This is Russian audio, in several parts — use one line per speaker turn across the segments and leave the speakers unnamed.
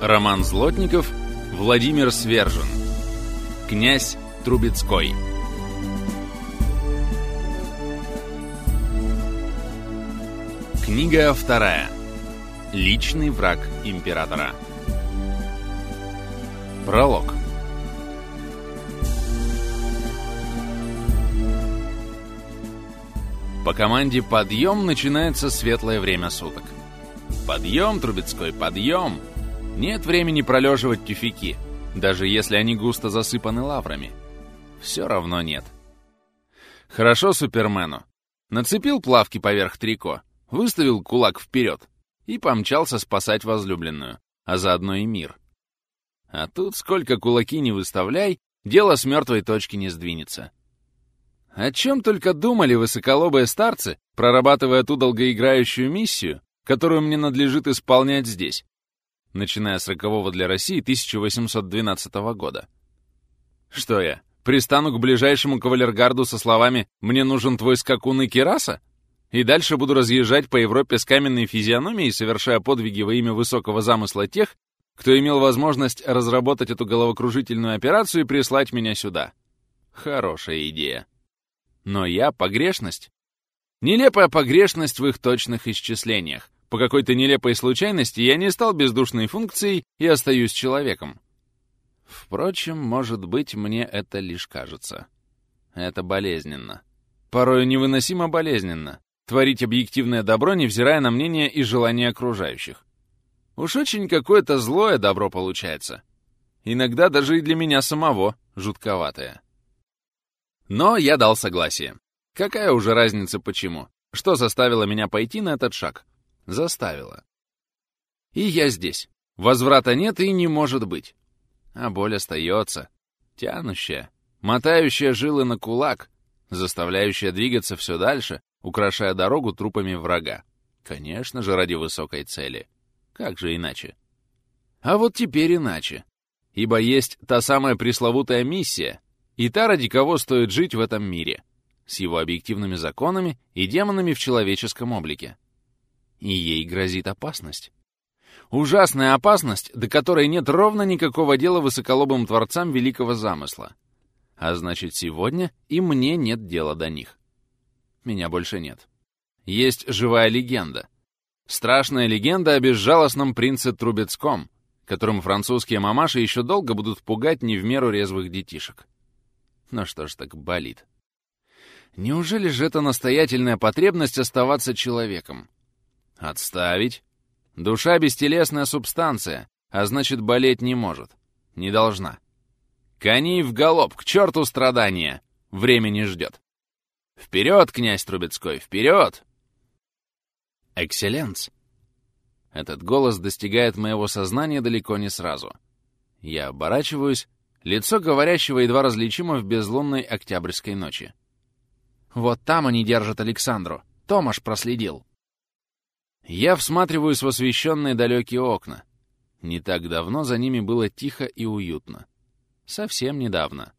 Роман Злотников, Владимир Свержен. Князь Трубецкой. Книга вторая. Личный враг императора. Пролог. По команде «Подъем» начинается светлое время суток. «Подъем, Трубецкой, подъем!» Нет времени пролеживать тюфяки, даже если они густо засыпаны лаврами. Все равно нет. Хорошо Супермену. Нацепил плавки поверх трико, выставил кулак вперед и помчался спасать возлюбленную, а заодно и мир. А тут сколько кулаки не выставляй, дело с мертвой точки не сдвинется. О чем только думали высоколобые старцы, прорабатывая ту долгоиграющую миссию, которую мне надлежит исполнять здесь, начиная с рокового для России 1812 года. Что я, пристану к ближайшему кавалергарду со словами «Мне нужен твой скакун и кираса»? И дальше буду разъезжать по Европе с каменной физиономией, совершая подвиги во имя высокого замысла тех, кто имел возможность разработать эту головокружительную операцию и прислать меня сюда. Хорошая идея. Но я — погрешность. Нелепая погрешность в их точных исчислениях, по какой-то нелепой случайности я не стал бездушной функцией и остаюсь человеком. Впрочем, может быть, мне это лишь кажется. Это болезненно. Порою невыносимо болезненно. Творить объективное добро, невзирая на мнение и желания окружающих. Уж очень какое-то злое добро получается. Иногда даже и для меня самого жутковатое. Но я дал согласие. Какая уже разница почему? Что заставило меня пойти на этот шаг? Заставила. И я здесь. Возврата нет и не может быть. А боль остается. Тянущая, мотающая жилы на кулак, заставляющая двигаться все дальше, украшая дорогу трупами врага. Конечно же, ради высокой цели. Как же иначе? А вот теперь иначе. Ибо есть та самая пресловутая миссия, и та, ради кого стоит жить в этом мире, с его объективными законами и демонами в человеческом облике и ей грозит опасность. Ужасная опасность, до которой нет ровно никакого дела высоколобым творцам великого замысла. А значит, сегодня и мне нет дела до них. Меня больше нет. Есть живая легенда. Страшная легенда о безжалостном принце Трубецком, которым французские мамаши еще долго будут пугать не в меру резвых детишек. Ну что ж так болит. Неужели же это настоятельная потребность оставаться человеком? Отставить. Душа — бестелесная субстанция, а значит, болеть не может. Не должна. Коней в галоп, к черту страдания! Время не ждет. Вперед, князь Трубецкой, вперед! Экселленс! Этот голос достигает моего сознания далеко не сразу. Я оборачиваюсь, лицо говорящего едва различимо в безлунной октябрьской ночи. Вот там они держат Александру. Томаш проследил. Я всматриваюсь в освещенные далекие окна. Не так давно за ними было тихо и уютно. Совсем недавно.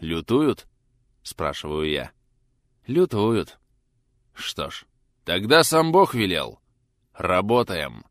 «Лютуют?» — спрашиваю я. «Лютуют». Что ж, тогда сам Бог велел. Работаем.